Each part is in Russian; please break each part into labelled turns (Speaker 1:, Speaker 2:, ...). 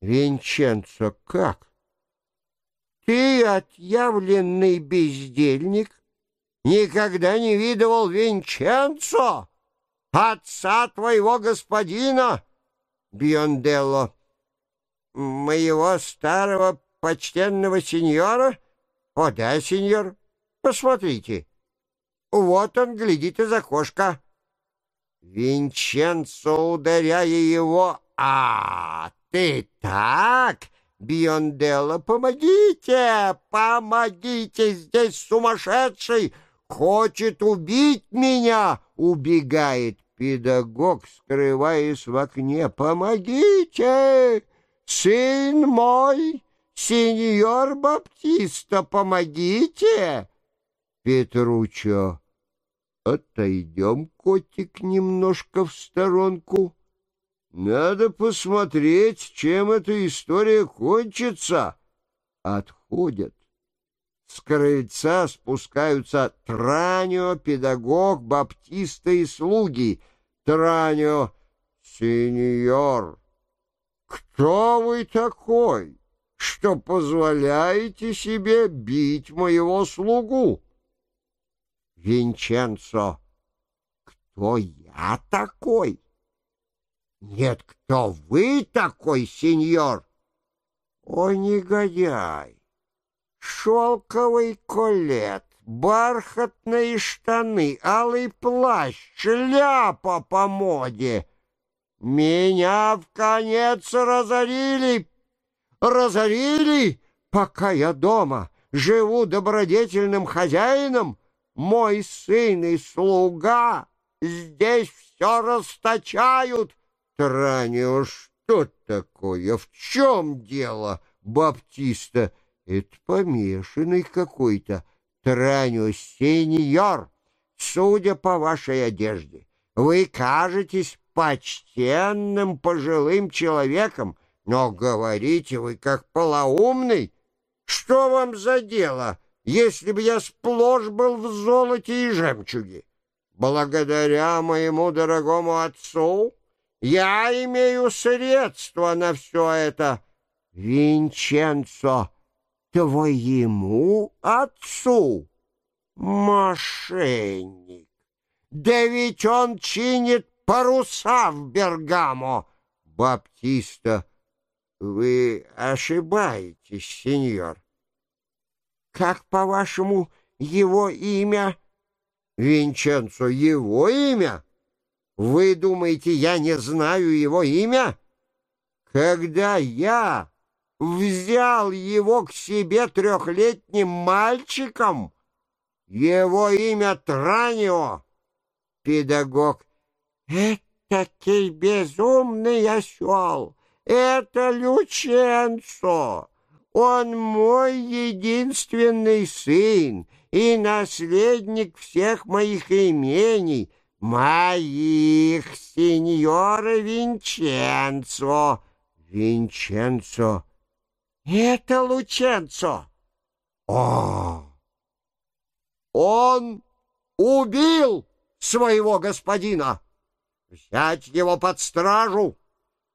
Speaker 1: Винченцо, как? Ты отъявленный бездельник? Никогда не видывал Винченцо, отца твоего господина, Бионделло, моего старого почтенного сеньора? О да, сеньор, посмотрите. Вот он глядит из окошка. Винченцо, ударяя его, а ты так? Помогите, помогите, здесь сумасшедший, хочет убить меня, убегает педагог, скрываясь в окне. Помогите, сын мой, сеньор Баптиста, помогите. Петручо, отойдем, котик, немножко в сторонку. Надо посмотреть, чем эта история кончится. Отходят. С крыльца спускаются Транио, педагог, баптиста и слуги. Транио, сеньор, кто вы такой, что позволяете себе бить моего слугу? Винченцо, кто я такой? Нет, кто вы такой, сеньор? О, негодяй! Шелковый колет, бархатные штаны, алый плащ, шляпа по моде. Меня в конец разорили, разорили, пока я дома живу добродетельным хозяином. Мой сын и слуга здесь все расточают, Транио, что такое? В чем дело, Баптиста? Это помешанный какой-то. Транио, сеньор, судя по вашей одежде, вы кажетесь почтенным пожилым человеком, но говорите вы как полоумный. Что вам за дело, если бы я сплошь был в золоте и жемчуге? Благодаря моему дорогому отцу я имею средства на все это. Винченцо, твоему отцу? Мошенник! Да ведь он чинит паруса в Бергамо. Баптиста, вы ошибаетесь, сеньор. Как, по-вашему, его имя? Винченцо, его имя? Вы думаете, я не знаю его имя? Когда я взял его к себе трехлетним мальчиком, его имя Транио, педагог. Этакий безумный осел, это Люченцо. Он мой единственный сын и наследник всех моих имений — моих, сеньора Винченцо. Винченцо. Это Лученцо. О! Он убил своего господина. Взять его под стражу.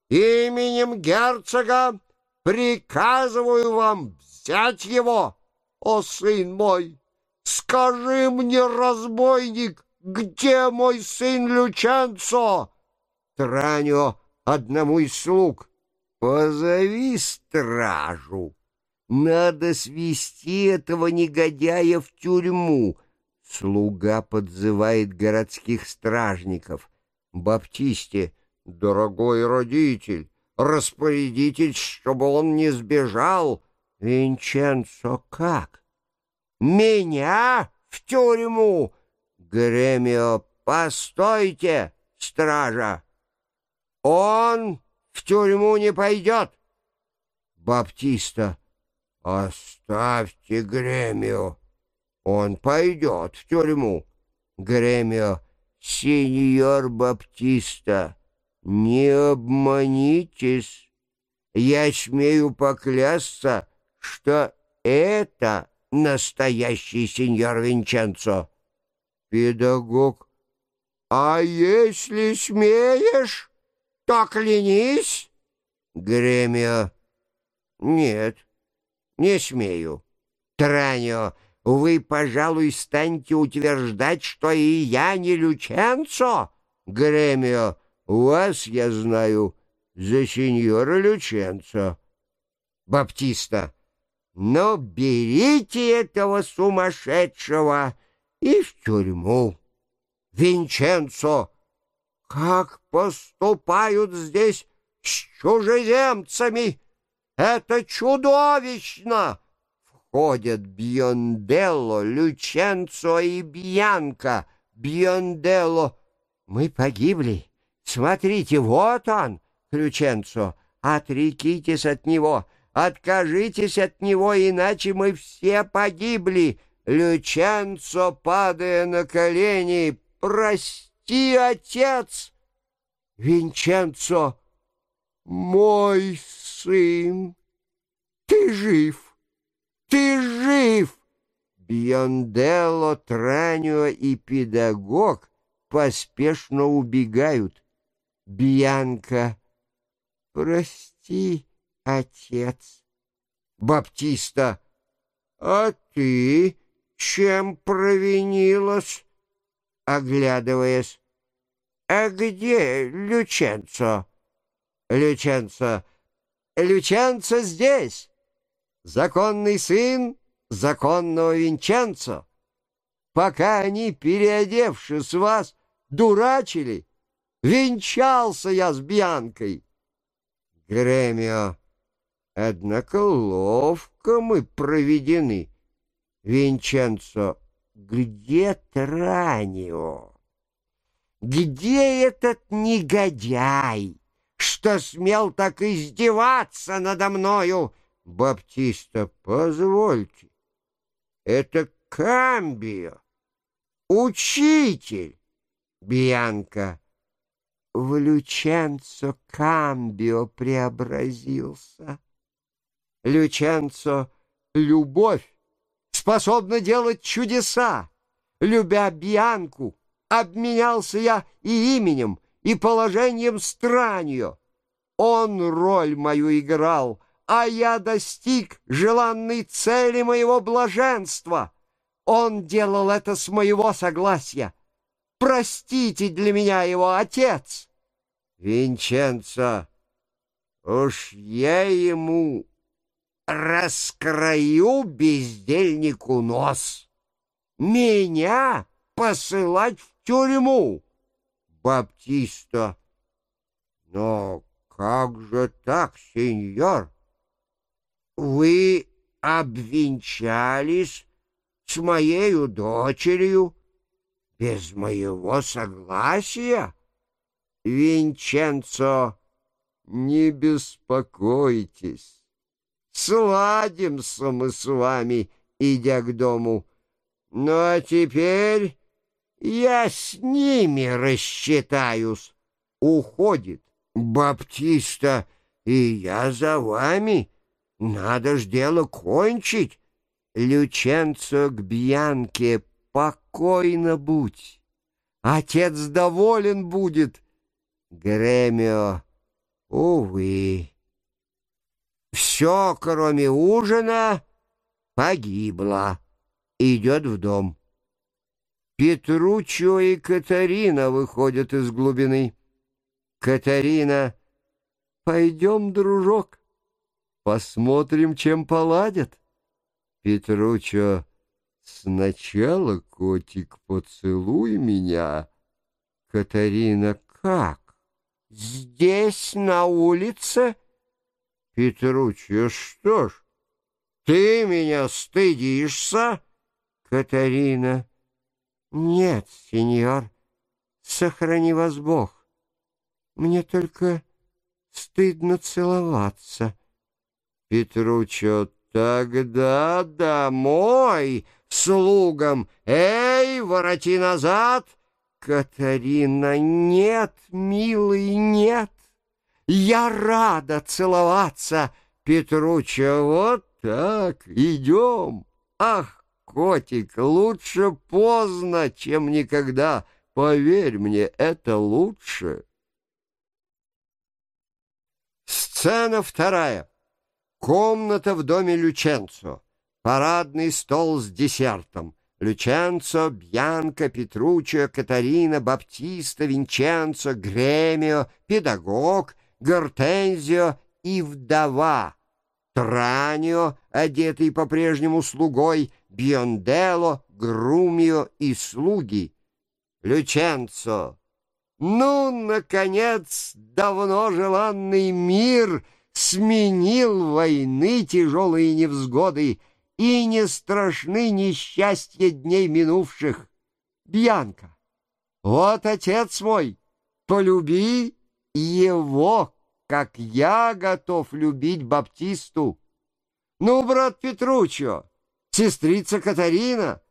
Speaker 1: Именем герцога приказываю вам взять его. О, сын мой, скажи мне, разбойник, где мой сын Лючанцо? Транио одному из слуг. Позови стражу. Надо свести этого негодяя в тюрьму. Слуга подзывает городских стражников. Баптисте, дорогой родитель, распорядитесь, чтобы он не сбежал. Винченцо, как? Меня в тюрьму? Гремио, постойте, стража! Он в тюрьму не пойдет. Баптиста, оставьте Гремио. Он пойдет в тюрьму. Гремио, сеньор Баптиста, не обманитесь. Я смею поклясться, что это настоящий сеньор Винченцо. Педагог. А если смеешь, то клянись. Гремио. Нет, не смею. Транио, вы, пожалуй, станете утверждать, что и я не Люченцо? Гремио. Вас я знаю за сеньора Люченцо. Баптиста. Но берите этого сумасшедшего и в тюрьму. Винченцо, как поступают здесь с чужеземцами? Это чудовищно! Входят Бьонделло, Люченцо и Бьянка. Бьонделло, мы погибли. Смотрите, вот он, Люченцо. Отрекитесь от него, откажитесь от него, иначе мы все погибли. Люченцо, падая на колени, прости, отец. Винченцо, мой сын, ты жив, ты жив. Бьонделло, Транио и педагог поспешно убегают. Бьянка, прости, отец. Баптиста, а ты чем провинилась? Оглядываясь, а где Люченцо? Люченцо, Люченцо здесь, законный сын законного Винченцо. Пока они, переодевшись вас, дурачили, венчался я с Бьянкой. Гремио, однако ловко мы проведены. Винченцо, где Транио? Где этот негодяй? что смел так издеваться надо мною. Баптиста, позвольте, это Камбио, учитель. Бьянка, в Люченцо Камбио преобразился. Люченцо — любовь, способна делать чудеса. Любя Бьянку, обменялся я и именем, и положением странью. Он роль мою играл, а я достиг желанной цели моего блаженства. Он делал это с моего согласия. Простите для меня его, отец. Винченцо, уж я ему раскрою бездельнику нос. Меня посылать в тюрьму. Баптиста. Но как же так, сеньор? Вы обвенчались с моею дочерью без моего согласия? Винченцо, не беспокойтесь. Сладимся мы с вами, идя к дому. Ну, а теперь я с ними рассчитаюсь. Уходит Баптиста, и я за вами. Надо ж дело кончить. Люченцо к Бьянке, покойно будь. Отец доволен будет. Гремио, увы. Все, кроме ужина, погибло. Идет в дом. Петручо и Катарина выходят из глубины. Катарина, пойдем, дружок, посмотрим, чем поладят. Петручо, сначала, котик, поцелуй меня. Катарина, как? Здесь, на улице? Петручо, что ж, ты меня стыдишься? Катарина, «Нет, сеньор, сохрани вас Бог. Мне только стыдно целоваться». Петручо, тогда домой слугам. Эй, вороти назад! Катарина, нет, милый, нет. Я рада целоваться. Петручо, вот так, идем. Ах, котик, лучше поздно, чем никогда. Поверь мне, это лучше. Сцена вторая. Комната в доме Люченцо. Парадный стол с десертом. Люченцо, Бьянка, Петруччо, Катарина, Баптиста, Винченцо, Гремио, педагог, Гортензио и вдова. Транио, одетый по-прежнему слугой, Биондело, Грумио и слуги. Люченцо. Ну, наконец, давно желанный мир сменил войны тяжелые невзгоды, и не страшны несчастья дней минувших. Бьянка, вот отец мой, полюби его, как я готов любить Баптисту. Ну, брат Петруччо, сестрица Катарина,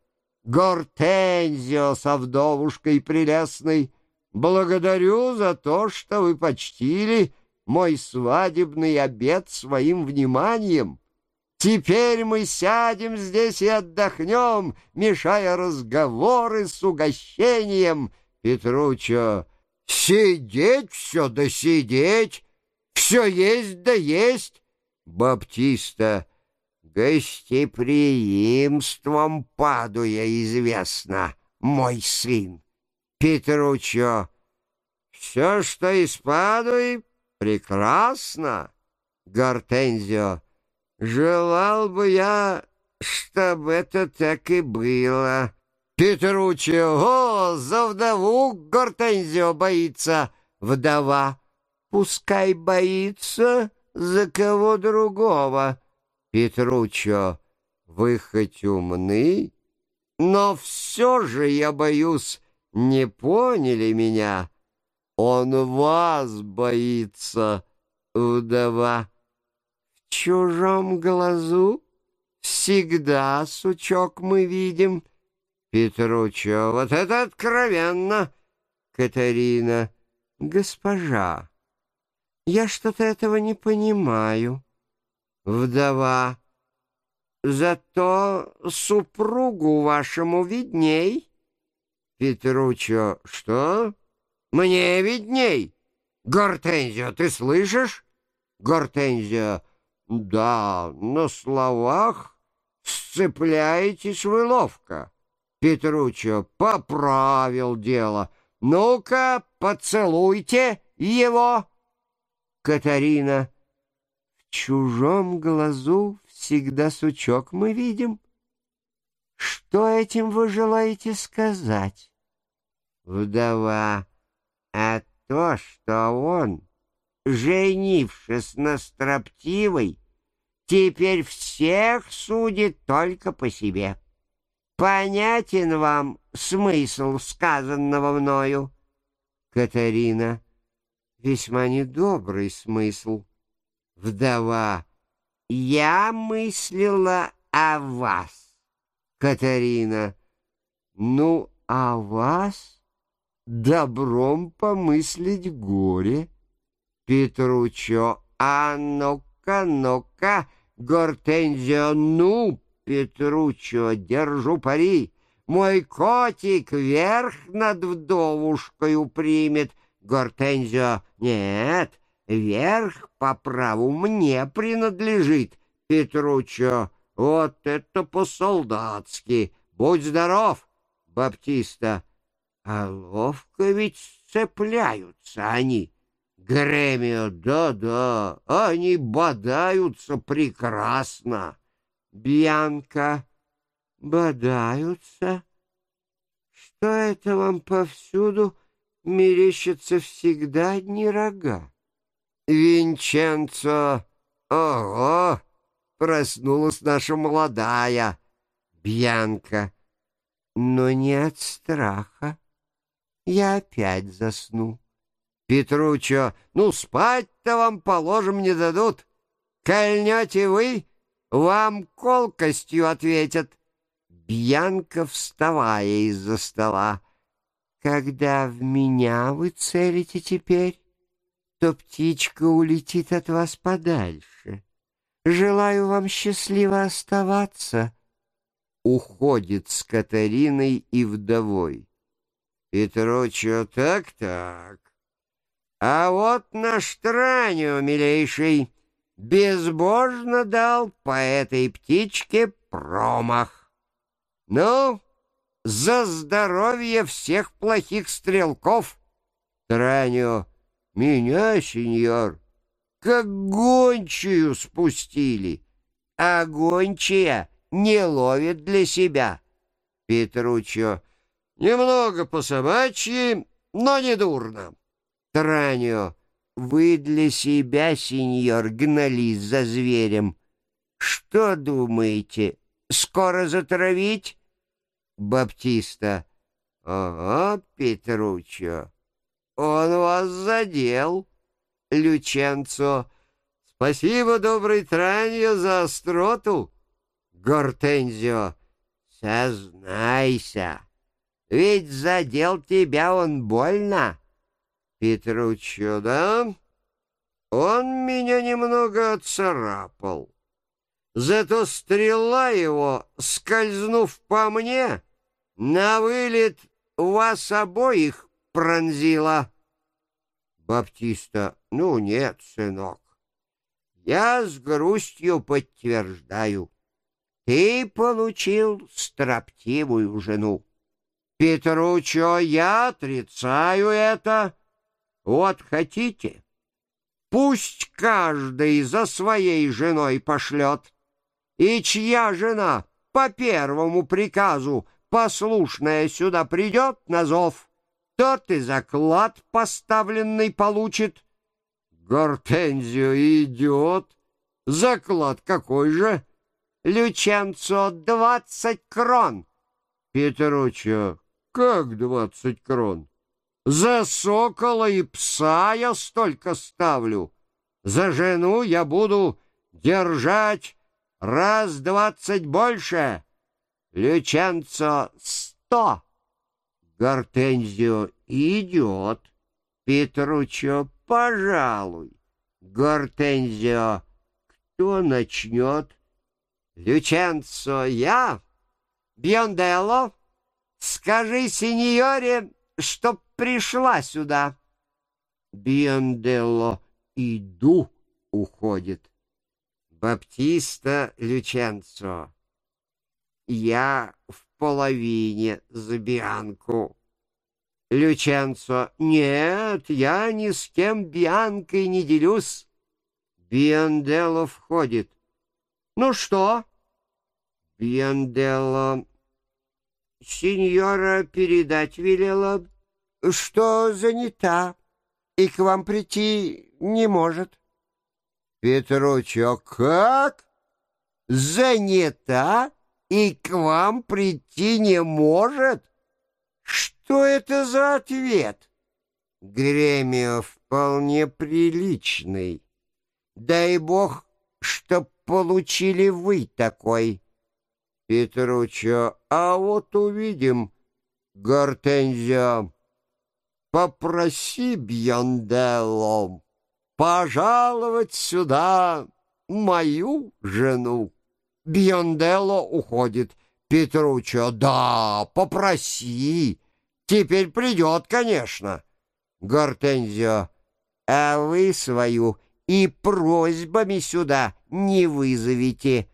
Speaker 1: Гортензио со вдовушкой прелестной, благодарю за то, что вы почтили мой свадебный обед своим вниманием. Теперь мы сядем здесь и отдохнем, мешая разговоры с угощением. Петручо, сидеть все да сидеть, все есть да есть. Баптиста, гостеприимством падуя известно, мой сын. Петручо, все, что из Падуи, прекрасно. Гортензио, Желал бы я, чтобы это так и было. Петруччо, о, за вдову Гортензио боится. Вдова, пускай боится за кого другого. Петруччо, вы хоть умны, но все же я боюсь, не поняли меня. Он вас боится, вдова чужом глазу всегда сучок мы видим. Петручо, вот это откровенно. Катарина, госпожа, я что-то этого не понимаю. Вдова, зато супругу вашему видней. Петручо, что? Мне видней. Гортензио, ты слышишь? Гортензио, да, на словах сцепляетесь вы ловко. Петруччо поправил дело. Ну-ка, поцелуйте его. Катарина. В чужом глазу всегда сучок мы видим. Что этим вы желаете сказать? Вдова. А то, что он, женившись на строптивой, теперь всех судит только по себе. Понятен вам смысл сказанного мною? Катарина. Весьма недобрый смысл. Вдова. Я мыслила о вас. Катарина. Ну, о вас добром помыслить горе. Петручо. А ну-ка, ну-ка, Гортензио, ну, Петручо, держу пари. Мой котик верх над вдовушкою примет. Гортензио, нет, верх по праву мне принадлежит. Петручо, вот это по-солдатски. Будь здоров, Баптиста. А ловко ведь сцепляются они. Гремио, да-да, они бодаются прекрасно. Бьянка, бодаются? Что это вам повсюду мерещится всегда одни рога? Винченцо, ого, проснулась наша молодая. Бьянка, но не от страха. Я опять засну. Петручо, ну, спать-то вам, положим, не дадут. Кольнете вы, вам колкостью ответят. Бьянка, вставая из-за стола. Когда в меня вы целите теперь, то птичка улетит от вас подальше. Желаю вам счастливо оставаться. Уходит с Катариной и вдовой. Петручо, так-так. А вот наш Транио, милейший, безбожно дал по этой птичке промах. Ну, за здоровье всех плохих стрелков. Транио, меня, сеньор, как гончую спустили, а гончая не ловит для себя. Петручо, немного по собачьи, но не дурно. Транио, вы для себя, сеньор, гнались за зверем. Что думаете, скоро затравить? Баптиста. Ага, Петручо, он вас задел. Люченцо. Спасибо, добрый Траньо, за остроту. Гортензио. Сознайся, ведь задел тебя он больно. Петручо, да? Он меня немного отцарапал. Зато стрела его, скользнув по мне, на вылет вас обоих пронзила. Баптиста, ну нет, сынок, я с грустью подтверждаю, ты получил строптивую жену. Петручо, я отрицаю это. Вот хотите, пусть каждый за своей женой пошлет. И чья жена по первому приказу послушная сюда придет на зов, тот и заклад поставленный получит. Гортензио идет. Заклад какой же? Люченцо двадцать крон. Петручо, как двадцать крон? За сокола и пса я столько ставлю. За жену я буду держать раз двадцать больше. Люченцо сто. Гортензио идет. Петручо, пожалуй. Гортензио, кто начнет? Люченцо, я? Бьонделло, скажи сеньоре, чтоб пришла сюда. Бьонделло, иду, уходит. Баптиста Люченцо, я в половине за Бианку. Люченцо, нет, я ни с кем Бианкой не делюсь. Бьонделло входит. Ну что? Бьонделло, сеньора передать велела, что занята и к вам прийти не может. Петручо, как? Занята и к вам прийти не может? Что это за ответ? Гремио вполне приличный. Дай бог, чтоб получили вы такой. Петручо, а вот увидим, Гортензио. Попроси Бьонделло пожаловать сюда мою жену. Бьонделло уходит. Петручо, да, попроси. Теперь придет, конечно. Гортензио, а вы свою и просьбами сюда не вызовите.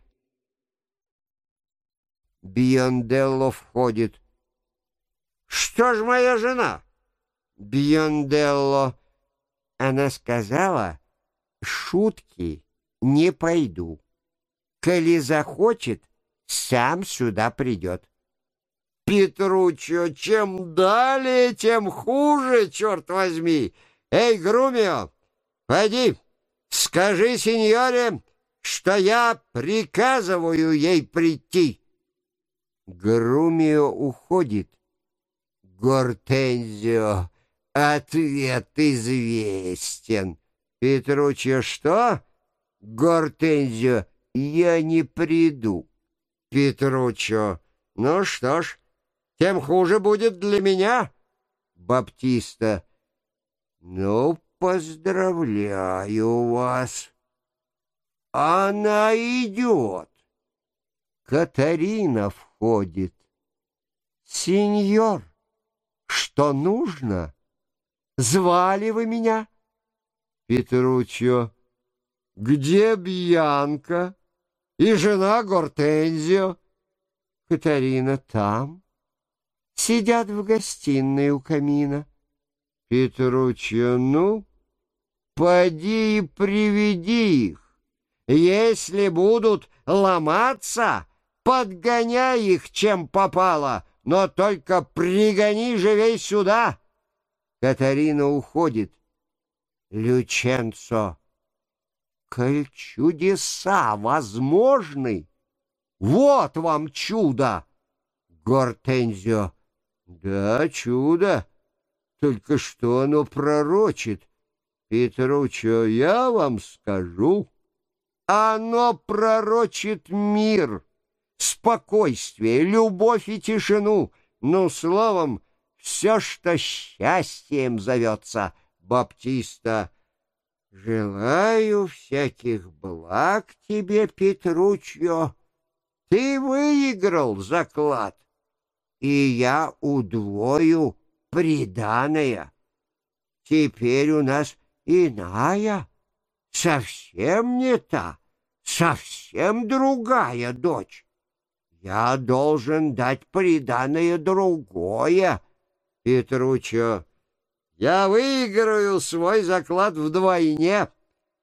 Speaker 1: Бьонделло входит. Что ж моя жена? Бьонделло. Она сказала, шутки не пойду. Коли захочет, сам сюда придет. Петручо, чем далее, тем хуже, черт возьми. Эй, Грумио, пойди, скажи сеньоре, что я приказываю ей прийти. Грумио уходит. Гортензио, ответ известен. Петруччо, что? Гортензио, я не приду. Петруччо, ну что ж, тем хуже будет для меня. Баптиста, ну, поздравляю вас. Она идет. Катарина входит. Сеньор, что нужно? Звали вы меня? Петруччо. Где Бьянка и жена Гортензио?
Speaker 2: Катарина там. Сидят в гостиной у камина.
Speaker 1: Петруччо, ну, поди и приведи их. Если будут ломаться, подгоняй их, чем попало, но только пригони живей сюда. Катарина уходит. Люченцо, коль чудеса возможны, вот вам чудо! Гортензио, да, чудо, только что оно пророчит. Петруччо, я вам скажу, оно пророчит мир, спокойствие, любовь и тишину, ну, словом, все, что счастьем зовется. Баптиста, желаю всяких благ тебе, Петруччо. Ты выиграл заклад, и я удвою приданое. Теперь у нас иная, совсем не та, совсем другая дочь. Я должен дать приданое другое. Петручо, я выиграю свой заклад вдвойне.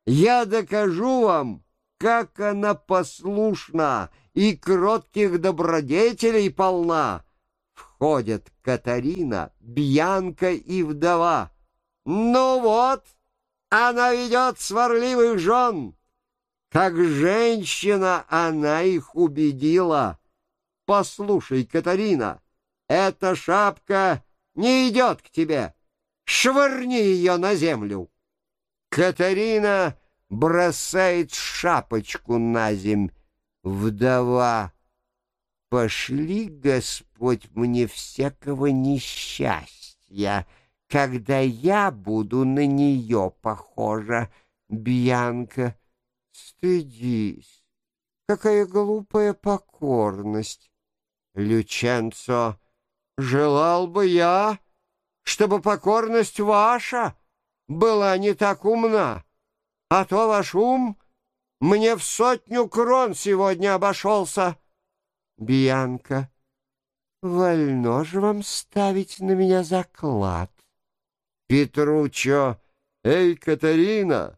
Speaker 1: Я докажу вам, как она послушна и кротких добродетелей полна. Входят Катарина, Бьянка и вдова. Ну вот, она ведет сварливых жен. Как женщина она их убедила. Послушай, Катарина, эта шапка не идет к тебе. Швырни ее на землю. Катарина бросает шапочку на земь. Вдова, пошли, Господь, мне всякого несчастья, когда я буду на нее похожа. Бьянка, стыдись, какая глупая покорность. Люченцо, желал бы я, чтобы покорность ваша была не так умна, а то ваш ум мне в сотню крон сегодня обошелся.
Speaker 2: Бьянка, вольно же вам ставить на меня заклад.
Speaker 1: Петручо, эй, Катарина,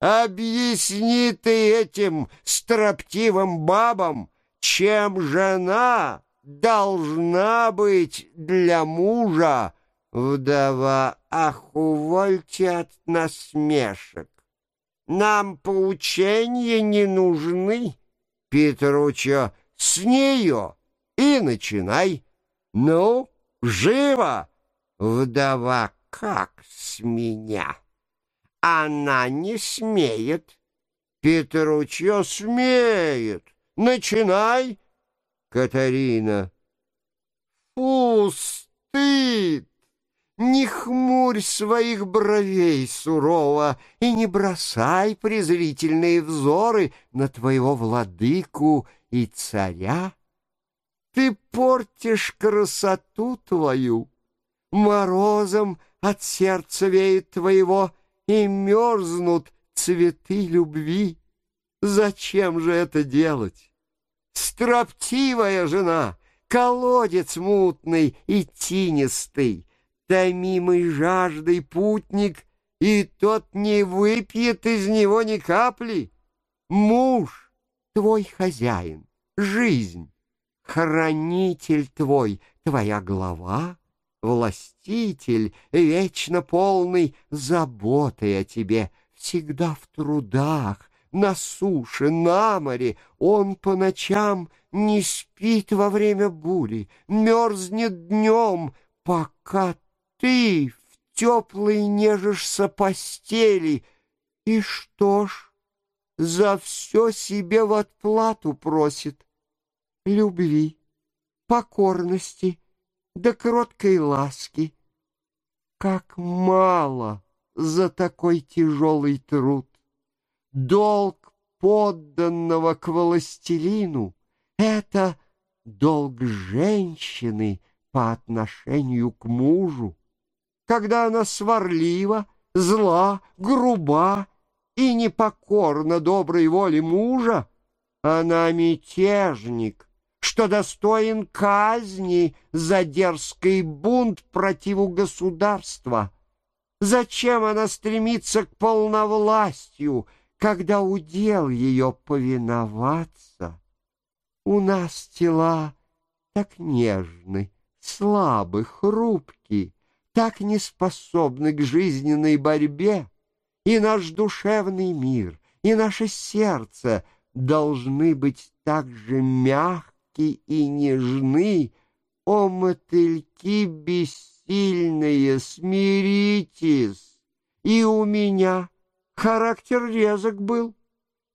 Speaker 1: объясни ты этим строптивым бабам, чем жена должна быть для мужа. Вдова, ах, увольте от насмешек. Нам поучения не нужны. Петручо, с нее и начинай. Ну, живо! Вдова, как с меня? Она не смеет. Петручо смеет. Начинай. Катарина. Фу, стыд! Не хмурь своих бровей сурово и не бросай презрительные взоры на твоего владыку и царя. Ты портишь красоту твою, морозом от сердца веет твоего, и мерзнут цветы любви. Зачем же это делать? Строптивая жена, колодец мутный и тинистый, томимый жаждой путник, и тот не выпьет из него ни капли. Муж твой хозяин, жизнь, хранитель твой, твоя глава, властитель, вечно полный заботой о тебе, всегда в трудах, на суше, на море. Он по ночам не спит во время бури, мерзнет днем, пока ты в теплой нежишься постели. И что ж, за все себе в отплату просит любви, покорности да кроткой ласки. Как мало за такой тяжелый труд! Долг подданного к властелину — это долг женщины по отношению к мужу. Когда она сварлива
Speaker 2: зла, груба и непокорна доброй воле мужа, она мятежник, что достоин казни за дерзкий бунт противу государства. Зачем она стремится к полновластью, когда удел ее повиноваться? У нас тела так нежны, слабы, хрупки, так неспособны к жизненной борьбе, и наш душевный мир, и наше сердце должны быть так же мягки и нежны, о, мотыльки бессильные, смиритесь! И у меня характер резок был.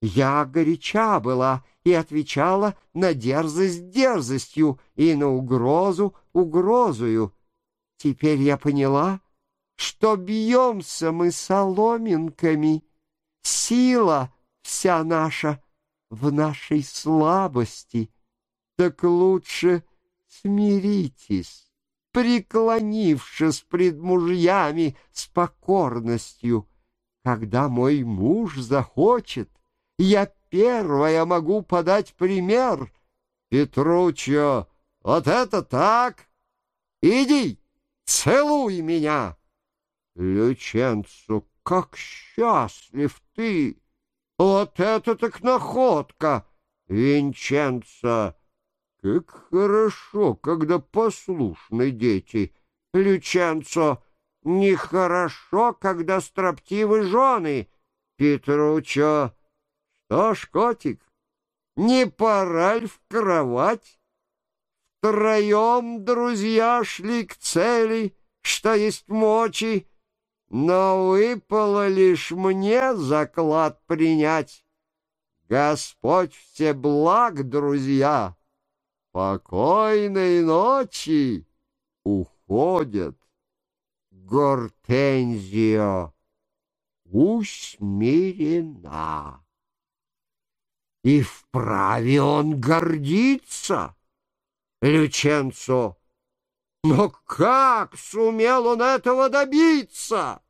Speaker 2: Я горяча была и отвечала на дерзость дерзостью и на угрозу угрозою. Теперь я поняла, что бьемся мы соломинками. Сила вся наша в нашей слабости. Так лучше смиритесь, преклонившись пред мужьями с покорностью. Когда мой муж захочет, я первая могу подать пример. Петруччо, вот это так! Иди, целуй меня! Люченцу, как счастлив ты! Вот это так находка! Винченцо, как хорошо, когда послушны дети. Люченцо, нехорошо, когда строптивы жены. Петручо, что ж, котик, не пора ли в кровать? Втроем друзья шли к цели, что есть мочи, но выпало лишь мне заклад принять. Господь все благ, друзья, покойной ночи уходят. Гортензио усмирена. И вправе он гордиться, Люченцо. Но как сумел он этого добиться?